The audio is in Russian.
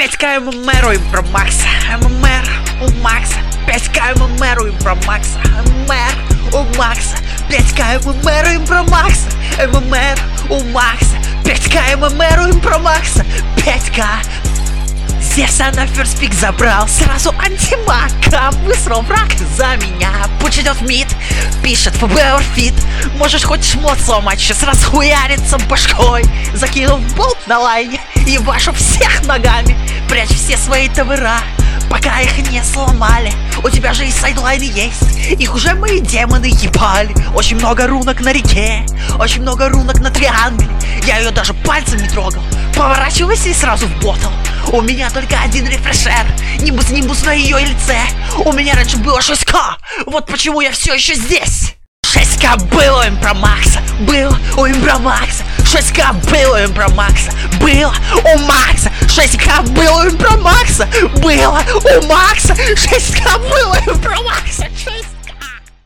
5к ММРуем про Макса, ММР у Макса, 5к ММРуем про Макса, ММР у Макса, 5к ММРуем про Макса, ММР у Макса, 5к ММРуем про Макса, 5к Зевса на ферспик забрал. Сразу антимака Высрал враг за меня. В мид. Пишет ФБ орфит Можешь хоть шмот сломать. Сейчас расхуярится башкой. Закинув болт на лайне И вашу всех ногами. Прячь все свои товара Пока их не сломали. У тебя же и сайдлайны есть. Их уже мои демоны ебали. Очень много рунок на реке. Очень много рунок на триангеле Я ее даже пальцем не трогал. Поворачивайся и сразу в ботл. У меня только один рефрешер. Нимбус нимбус на ее лице. У меня раньше было 6к Вот почему я все еще здесь. 6к было им про Макса. Было у им про Макса 6к было им про Макса. Было у Макса. 6к было им про Макса. Было у Макса. 6к было им про